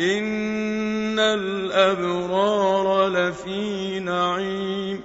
إِنَّ الْأَبْرَارَ لَفِي نَعِيمٍ